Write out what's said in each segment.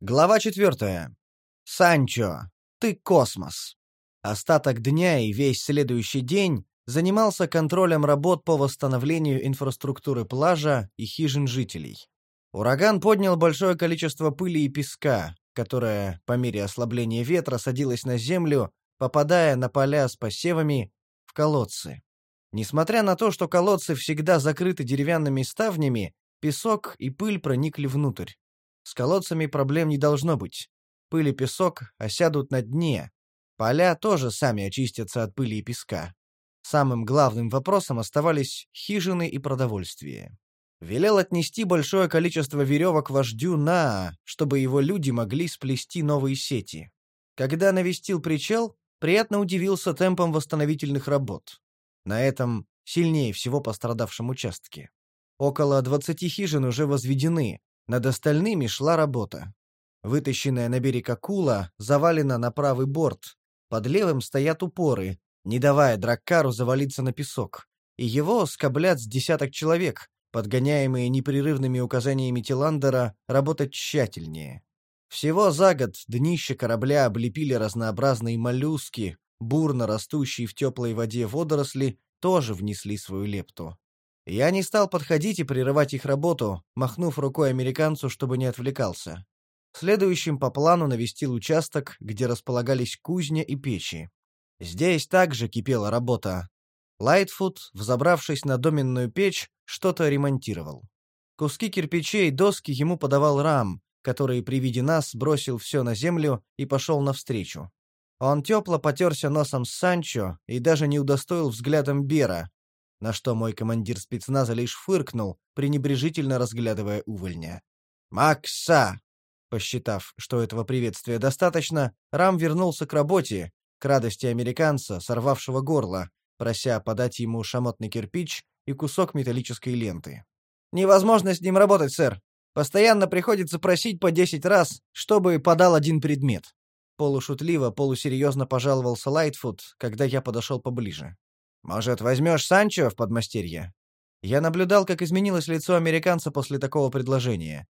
Глава четвертая. Санчо, ты космос. Остаток дня и весь следующий день занимался контролем работ по восстановлению инфраструктуры плажа и хижин жителей. Ураган поднял большое количество пыли и песка, которое по мере ослабления ветра садилось на землю, попадая на поля с посевами в колодцы. Несмотря на то, что колодцы всегда закрыты деревянными ставнями, песок и пыль проникли внутрь. С колодцами проблем не должно быть. Пыль и песок осядут на дне. Поля тоже сами очистятся от пыли и песка. Самым главным вопросом оставались хижины и продовольствие. Велел отнести большое количество веревок вождю Наа, чтобы его люди могли сплести новые сети. Когда навестил причал, приятно удивился темпом восстановительных работ. На этом сильнее всего пострадавшем участке. Около 20 хижин уже возведены, над остальными шла работа. Вытащенная на берег акула завалена на правый борт. Под левым стоят упоры, не давая драккару завалиться на песок. И его скоблят с десяток человек, подгоняемые непрерывными указаниями Тиландера работать тщательнее. Всего за год днище корабля облепили разнообразные моллюски, бурно растущие в теплой воде водоросли тоже внесли свою лепту. Я не стал подходить и прерывать их работу, махнув рукой американцу, чтобы не отвлекался. Следующим по плану навестил участок, где располагались кузня и печи. Здесь также кипела работа. Лайтфуд, взобравшись на доменную печь, что-то ремонтировал. Куски кирпичей и доски ему подавал Рам, который при виде нас бросил все на землю и пошел навстречу. Он тепло потерся носом с Санчо и даже не удостоил взглядом Бера, на что мой командир спецназа лишь фыркнул, пренебрежительно разглядывая увольня. «Макса!» Посчитав, что этого приветствия достаточно, Рам вернулся к работе, к радости американца, сорвавшего горло, прося подать ему шамотный кирпич и кусок металлической ленты. «Невозможно с ним работать, сэр. Постоянно приходится просить по десять раз, чтобы подал один предмет». Полушутливо, полусерьезно пожаловался Лайтфуд, когда я подошел поближе. Может, возьмешь Санчо в подмастерье?» Я наблюдал, как изменилось лицо американца после такого предложения.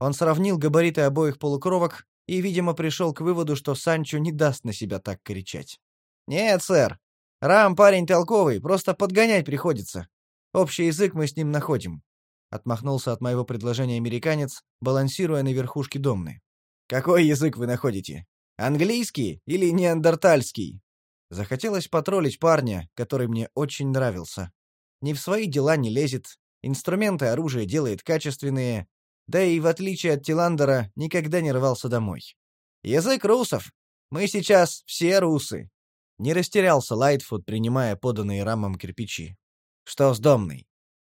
Он сравнил габариты обоих полукровок и, видимо, пришел к выводу, что Санчо не даст на себя так кричать. «Нет, сэр. Рам парень толковый, просто подгонять приходится. Общий язык мы с ним находим», — отмахнулся от моего предложения американец, балансируя на верхушке домны. «Какой язык вы находите? Английский или неандертальский?» Захотелось потроллить парня, который мне очень нравился. Ни в свои дела не лезет, инструменты оружия делает качественные, да и, в отличие от Тиландера, никогда не рвался домой. «Язык русов! Мы сейчас все русы!» Не растерялся Лайтфуд, принимая поданные рамом кирпичи. «Что с домной?»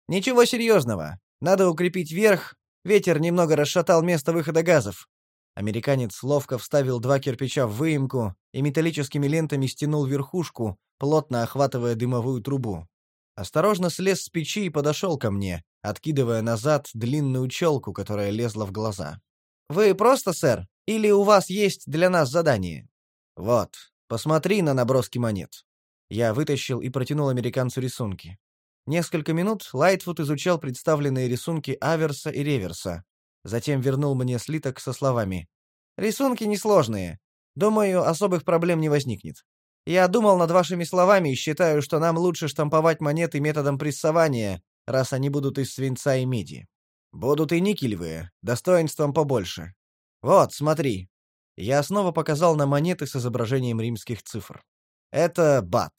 «Ничего серьезного. Надо укрепить верх. Ветер немного расшатал место выхода газов. Американец ловко вставил два кирпича в выемку и металлическими лентами стянул верхушку, плотно охватывая дымовую трубу. Осторожно слез с печи и подошел ко мне, откидывая назад длинную челку, которая лезла в глаза. «Вы просто, сэр? Или у вас есть для нас задание?» «Вот, посмотри на наброски монет». Я вытащил и протянул американцу рисунки. Несколько минут Лайтфуд изучал представленные рисунки Аверса и Реверса, Затем вернул мне слиток со словами. «Рисунки несложные. Думаю, особых проблем не возникнет. Я думал над вашими словами и считаю, что нам лучше штамповать монеты методом прессования, раз они будут из свинца и меди. Будут и никелевые, достоинством побольше. Вот, смотри». Я снова показал на монеты с изображением римских цифр. Это бат.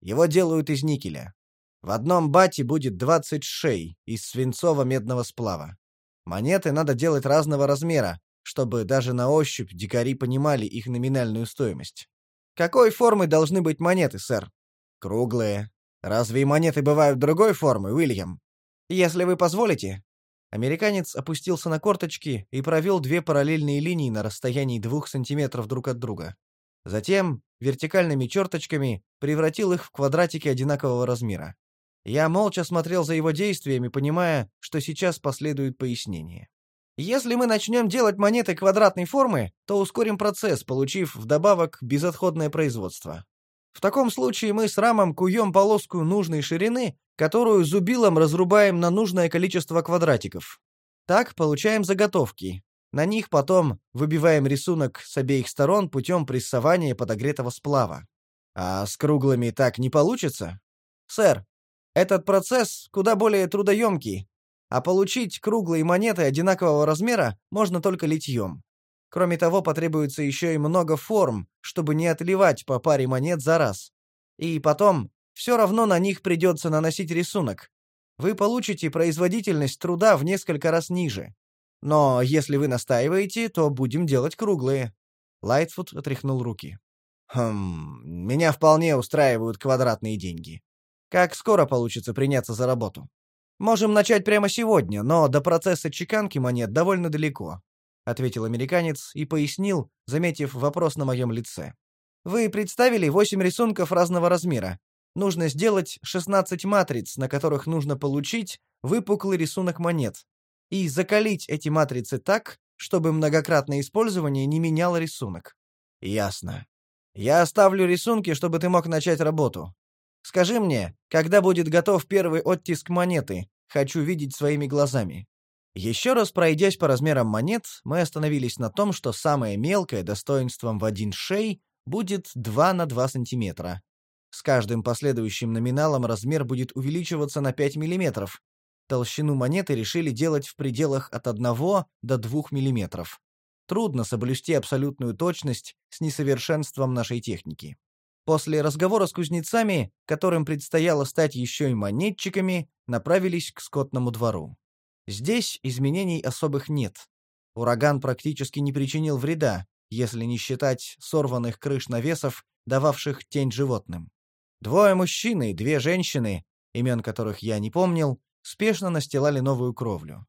Его делают из никеля. В одном бате будет 20 шей из свинцово-медного сплава. Монеты надо делать разного размера, чтобы даже на ощупь дикари понимали их номинальную стоимость. Какой формы должны быть монеты, сэр? Круглые. Разве и монеты бывают другой формы, Уильям? Если вы позволите. Американец опустился на корточки и провел две параллельные линии на расстоянии двух сантиметров друг от друга. Затем вертикальными черточками превратил их в квадратики одинакового размера. Я молча смотрел за его действиями, понимая, что сейчас последует пояснение. Если мы начнем делать монеты квадратной формы, то ускорим процесс, получив вдобавок безотходное производство. В таком случае мы с рамом куем полоску нужной ширины, которую зубилом разрубаем на нужное количество квадратиков. Так получаем заготовки. На них потом выбиваем рисунок с обеих сторон путем прессования подогретого сплава. А с круглыми так не получится? Сэр, этот процесс куда более трудоемкий, а получить круглые монеты одинакового размера можно только литьем. Кроме того, потребуется еще и много форм, чтобы не отливать по паре монет за раз. И потом, все равно на них придется наносить рисунок. Вы получите производительность труда в несколько раз ниже. Но если вы настаиваете, то будем делать круглые». Лайтфуд отряхнул руки. «Хм, меня вполне устраивают квадратные деньги. Как скоро получится приняться за работу? Можем начать прямо сегодня, но до процесса чеканки монет довольно далеко, ответил американец и пояснил, заметив вопрос на моем лице. Вы представили восемь рисунков разного размера. Нужно сделать 16 матриц, на которых нужно получить выпуклый рисунок монет, и закалить эти матрицы так, чтобы многократное использование не меняло рисунок. Ясно. Я оставлю рисунки, чтобы ты мог начать работу. Скажи мне, когда будет готов первый оттиск монеты? Хочу видеть своими глазами. Еще раз пройдясь по размерам монет, мы остановились на том, что самое мелкое достоинством в один шей будет 2 на 2 сантиметра. С каждым последующим номиналом размер будет увеличиваться на 5 миллиметров. Толщину монеты решили делать в пределах от 1 до 2 миллиметров. Трудно соблюсти абсолютную точность с несовершенством нашей техники. После разговора с кузнецами, которым предстояло стать еще и монетчиками, направились к скотному двору. Здесь изменений особых нет. Ураган практически не причинил вреда, если не считать сорванных крыш навесов, дававших тень животным. Двое мужчин и две женщины, имен которых я не помнил, спешно настилали новую кровлю.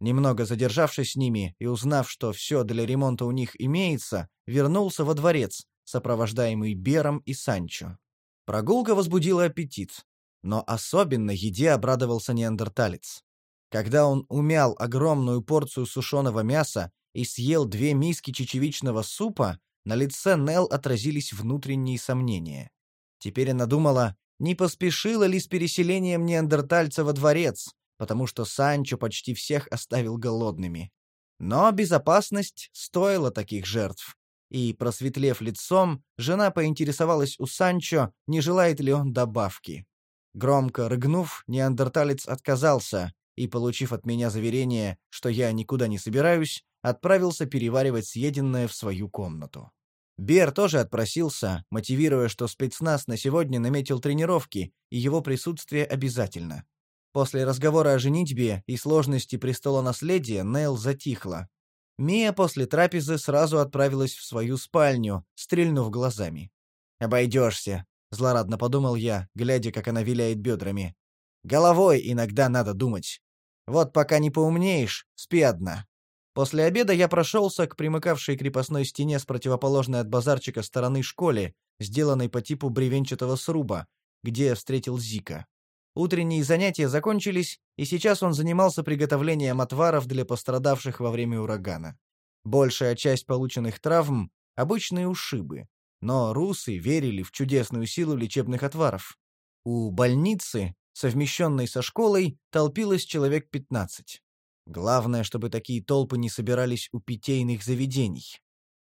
Немного задержавшись с ними и узнав, что все для ремонта у них имеется, вернулся во дворец, сопровождаемый Бером и Санчо. Прогулка возбудила аппетит, но особенно еде обрадовался неандерталец. Когда он умял огромную порцию сушеного мяса и съел две миски чечевичного супа, на лице Нел отразились внутренние сомнения. Теперь она думала, не поспешила ли с переселением неандертальца во дворец, потому что Санчо почти всех оставил голодными. Но безопасность стоила таких жертв, и, просветлев лицом, жена поинтересовалась у Санчо, не желает ли он добавки. Громко рыгнув, неандерталец отказался и, получив от меня заверение, что я никуда не собираюсь, отправился переваривать съеденное в свою комнату. Бер тоже отпросился, мотивируя, что спецназ на сегодня наметил тренировки, и его присутствие обязательно. После разговора о женитьбе и сложности престола наследия Нейл затихла, Мия после трапезы сразу отправилась в свою спальню, стрельнув глазами. «Обойдешься», — злорадно подумал я, глядя, как она виляет бедрами. «Головой иногда надо думать. Вот пока не поумнеешь, спи одна». После обеда я прошелся к примыкавшей крепостной стене с противоположной от базарчика стороны школе, сделанной по типу бревенчатого сруба, где встретил Зика. Утренние занятия закончились, и сейчас он занимался приготовлением отваров для пострадавших во время урагана. Большая часть полученных травм — обычные ушибы, но русы верили в чудесную силу лечебных отваров. У больницы, совмещенной со школой, толпилось человек 15. Главное, чтобы такие толпы не собирались у питейных заведений.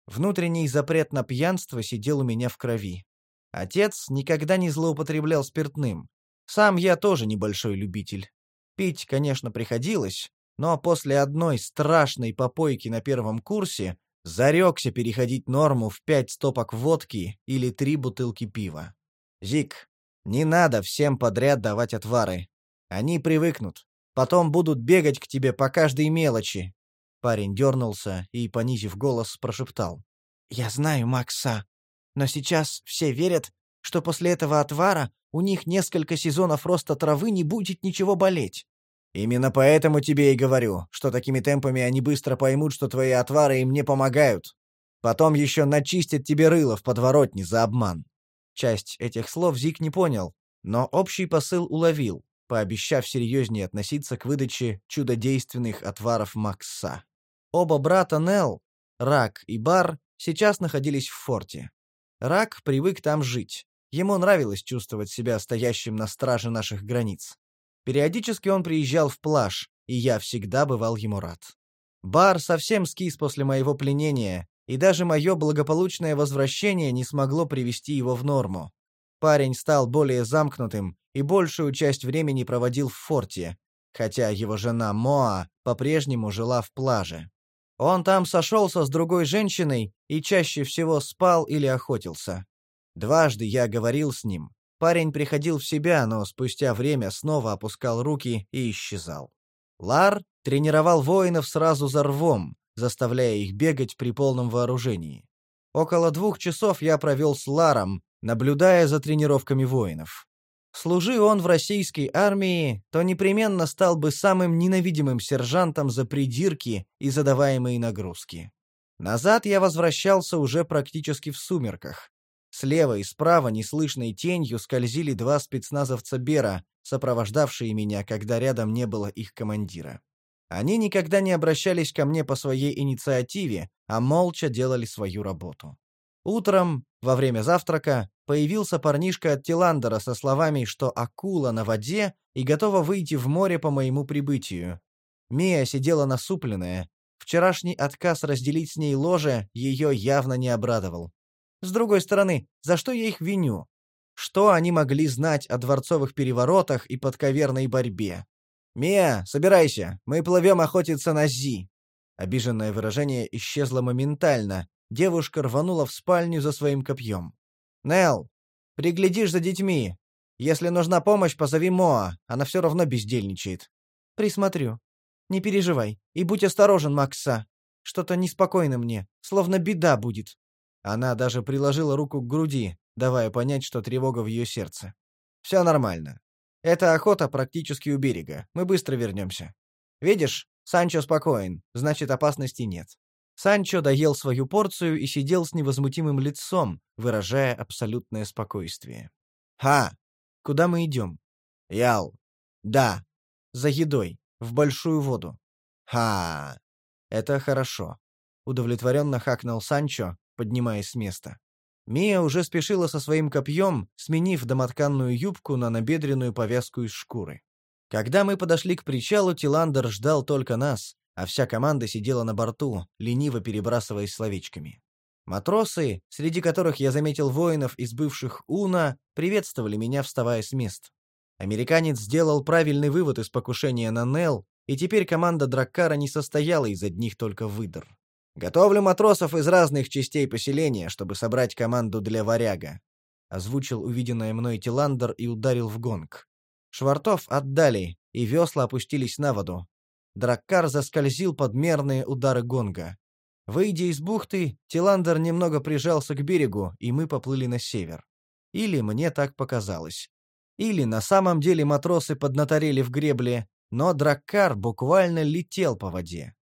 Внутренний запрет на пьянство сидел у меня в крови. Отец никогда не злоупотреблял спиртным, сам я тоже небольшой любитель. Пить, конечно, приходилось, но после одной страшной попойки на первом курсе зарекся переходить норму в пять стопок водки или три бутылки пива. Зик, не надо всем подряд давать отвары. Они привыкнут. Потом будут бегать к тебе по каждой мелочи. Парень дернулся и, понизив голос, прошептал. «Я знаю Макса, но сейчас все верят, что после этого отвара у них несколько сезонов роста травы не будет ничего болеть. Именно поэтому тебе и говорю, что такими темпами они быстро поймут, что твои отвары им не помогают. Потом еще начистят тебе рыло в подворотне за обман». Часть этих слов Зик не понял, но общий посыл уловил, пообещав серьезнее относиться к выдаче чудодейственных отваров Макса. Оба брата Нел, Рак и Бар, сейчас находились в форте. Рак привык там жить, Ему нравилось чувствовать себя стоящим на страже наших границ. Периодически он приезжал в плаж, и я всегда бывал ему рад. Бар совсем скис после моего пленения, и даже мое благополучное возвращение не смогло привести его в норму. Парень стал более замкнутым и большую часть времени проводил в форте, хотя его жена Моа по-прежнему жила в плаже. Он там сошелся с другой женщиной и чаще всего спал или охотился. Дважды я говорил с ним. Парень приходил в себя, но спустя время снова опускал руки и исчезал. Лар тренировал воинов сразу за рвом, заставляя их бегать при полном вооружении. Около двух часов я провел с Ларом, наблюдая за тренировками воинов. Служи он в российской армии, то непременно стал бы самым ненавидимым сержантом за придирки и задаваемые нагрузки. Назад я возвращался уже практически в сумерках. Слева и справа неслышной тенью скользили два спецназовца Бера, сопровождавшие меня, когда рядом не было их командира. Они никогда не обращались ко мне по своей инициативе, а молча делали свою работу. Утром, во время завтрака, появился парнишка от Тиландера со словами, что акула на воде и готова выйти в море по моему прибытию. Мия сидела насупленная. Вчерашний отказ разделить с ней ложе ее явно не обрадовал. С другой стороны, за что я их виню? Что они могли знать о дворцовых переворотах и подковерной борьбе? «Мия, собирайся, мы плывем охотиться на Зи». Обиженное выражение исчезло моментально, девушка рванула в спальню за своим копьем. «Нелл, приглядишь за детьми. Если нужна помощь, позови Моа, она все равно бездельничает». «Присмотрю. Не переживай. И будь осторожен, Макса. Что-то неспокойно мне, словно беда будет». Она даже приложила руку к груди, давая понять, что тревога в ее сердце. «Все нормально. Эта охота практически у берега. Мы быстро вернемся. Видишь, Санчо спокоен, значит, опасности нет. Санчо доел свою порцию и сидел с невозмутимым лицом, выражая абсолютное спокойствие. «Ха! Куда мы идем?» «Ял! Да! За едой, в большую воду!» «Ха! Это хорошо!» Удовлетворенно хакнул Санчо, поднимаясь с места. Мия уже спешила со своим копьем, сменив домотканную юбку на набедренную повязку из шкуры. Когда мы подошли к причалу, Тиландер ждал только нас, а вся команда сидела на борту, лениво перебрасываясь словечками. Матросы, среди которых я заметил воинов из бывших Уна, приветствовали меня, вставая с мест. Американец сделал правильный вывод из покушения на Нел, и теперь команда Драккара не состояла из одних только выдр. «Готовлю матросов из разных частей поселения, чтобы собрать команду для варяга», — озвучил увиденное мной Тиландер и ударил в гонг. Швартов отдали, и весла опустились на воду, Драккар заскользил под мерные удары гонга. Выйдя из бухты, Тиландер немного прижался к берегу, и мы поплыли на север. Или мне так показалось. Или на самом деле матросы поднаторели в гребле, но Драккар буквально летел по воде.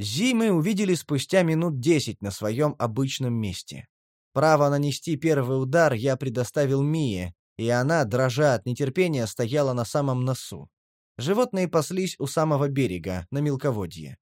Зимы увидели спустя минут десять на своем обычном месте. Право нанести первый удар я предоставил Мие, и она, дрожа от нетерпения, стояла на самом носу. Животные паслись у самого берега, на мелководье.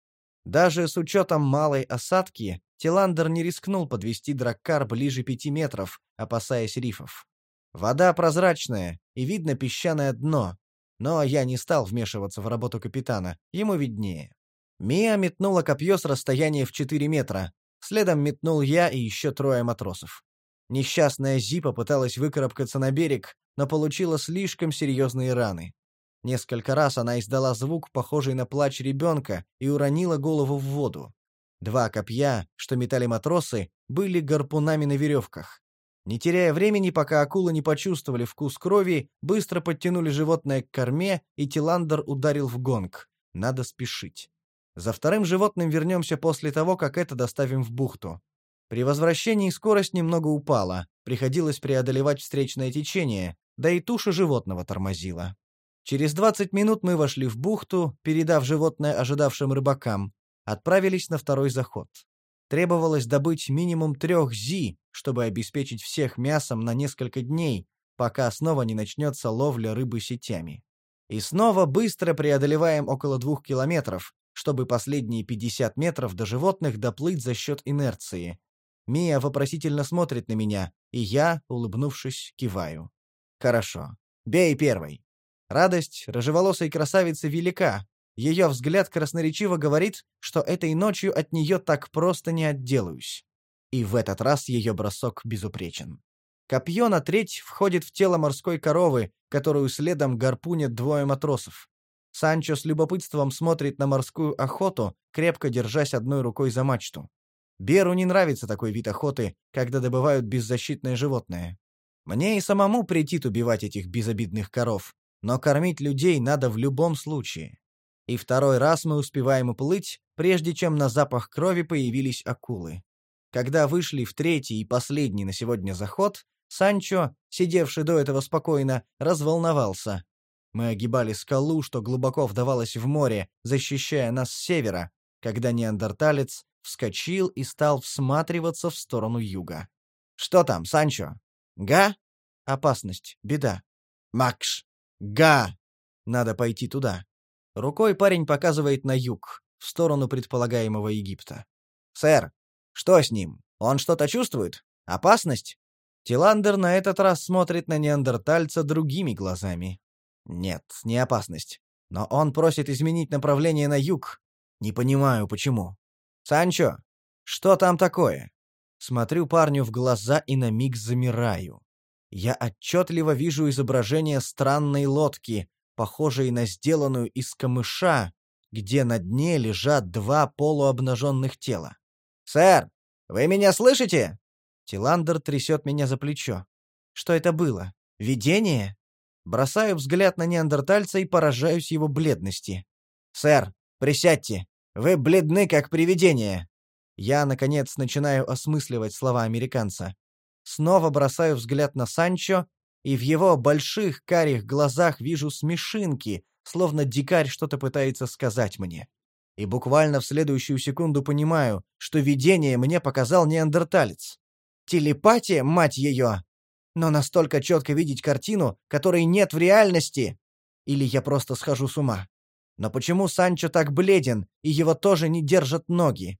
Даже с учетом малой осадки, Тиландер не рискнул подвести драккар ближе пяти метров, опасаясь рифов. Вода прозрачная, и видно песчаное дно, но я не стал вмешиваться в работу капитана, ему виднее. Мия метнула копье с расстояния в 4 метра, следом метнул я и еще трое матросов. Несчастная Зипа пыталась выкарабкаться на берег, но получила слишком серьезные раны. Несколько раз она издала звук, похожий на плач ребенка, и уронила голову в воду. Два копья, что метали матросы, были гарпунами на веревках. Не теряя времени, пока акулы не почувствовали вкус крови, быстро подтянули животное к корме, и Тиландер ударил в гонг. Надо спешить. За вторым животным вернемся после того, как это доставим в бухту. При возвращении скорость немного упала, приходилось преодолевать встречное течение, да и туша животного тормозила. Через 20 минут мы вошли в бухту, передав животное ожидавшим рыбакам, отправились на второй заход. Требовалось добыть минимум трех зи, чтобы обеспечить всех мясом на несколько дней, пока снова не начнется ловля рыбы сетями. И снова быстро преодолеваем около двух километров, чтобы последние 50 метров до животных доплыть за счет инерции. Мия вопросительно смотрит на меня, и я, улыбнувшись, киваю. «Хорошо. Бей первый». Радость рыжеволосой красавицы велика, Ее взгляд красноречиво говорит, что этой ночью от нее так просто не отделаюсь. И в этот раз ее бросок безупречен. Копье на треть входит в тело морской коровы, которую следом гарпунят двое матросов. Санчо с любопытством смотрит на морскую охоту, крепко держась одной рукой за мачту. Беру не нравится такой вид охоты, когда добывают беззащитное животное. Мне и самому претит убивать этих безобидных коров, но кормить людей надо в любом случае. И второй раз мы успеваем уплыть, прежде чем на запах крови появились акулы. Когда вышли в третий и последний на сегодня заход, Санчо, сидевший до этого спокойно, разволновался. Мы огибали скалу, что глубоко вдавалась в море, защищая нас с севера, когда неандерталец вскочил и стал всматриваться в сторону юга. «Что там, Санчо?» «Га?» «Опасность, беда». «Макш!» «Га!» «Надо пойти туда». Рукой парень показывает на юг, в сторону предполагаемого Египта. «Сэр, что с ним? Он что-то чувствует? Опасность?» Тиландер на этот раз смотрит на неандертальца другими глазами. Нет, не опасность. Но он просит изменить направление на юг. Не понимаю, почему. «Санчо, что там такое?» Смотрю парню в глаза и на миг замираю. Я отчетливо вижу изображение странной лодки, похожей на сделанную из камыша, где на дне лежат два полуобнаженных тела. «Сэр, вы меня слышите?» Тиландер трясет меня за плечо. Что это было? Видение? Бросаю взгляд на неандертальца и поражаюсь его бледности. «Сэр, присядьте. Вы бледны, как привидение». Я, наконец, начинаю осмысливать слова американца. Снова бросаю взгляд на Санчо, и в его больших карих глазах вижу смешинки, словно дикарь что-то пытается сказать мне. И буквально в следующую секунду понимаю, что видение мне показал неандерталец. Телепатия, мать ее! Но настолько четко видеть картину, которой нет в реальности. Или я просто схожу с ума. Но почему Санчо так бледен, и его тоже не держат ноги?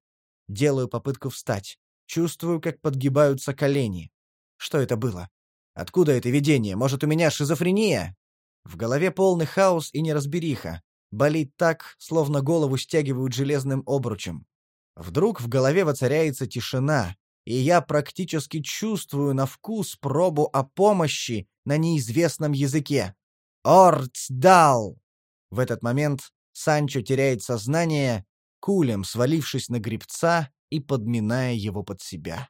Делаю попытку встать. Чувствую, как подгибаются колени. Что это было? Откуда это видение? Может, у меня шизофрения? В голове полный хаос и неразбериха. Болит так, словно голову стягивают железным обручем. Вдруг в голове воцаряется тишина, и я практически чувствую на вкус пробу о помощи на неизвестном языке. «Орцдал!» В этот момент Санчо теряет сознание, кулем свалившись на гребца и подминая его под себя.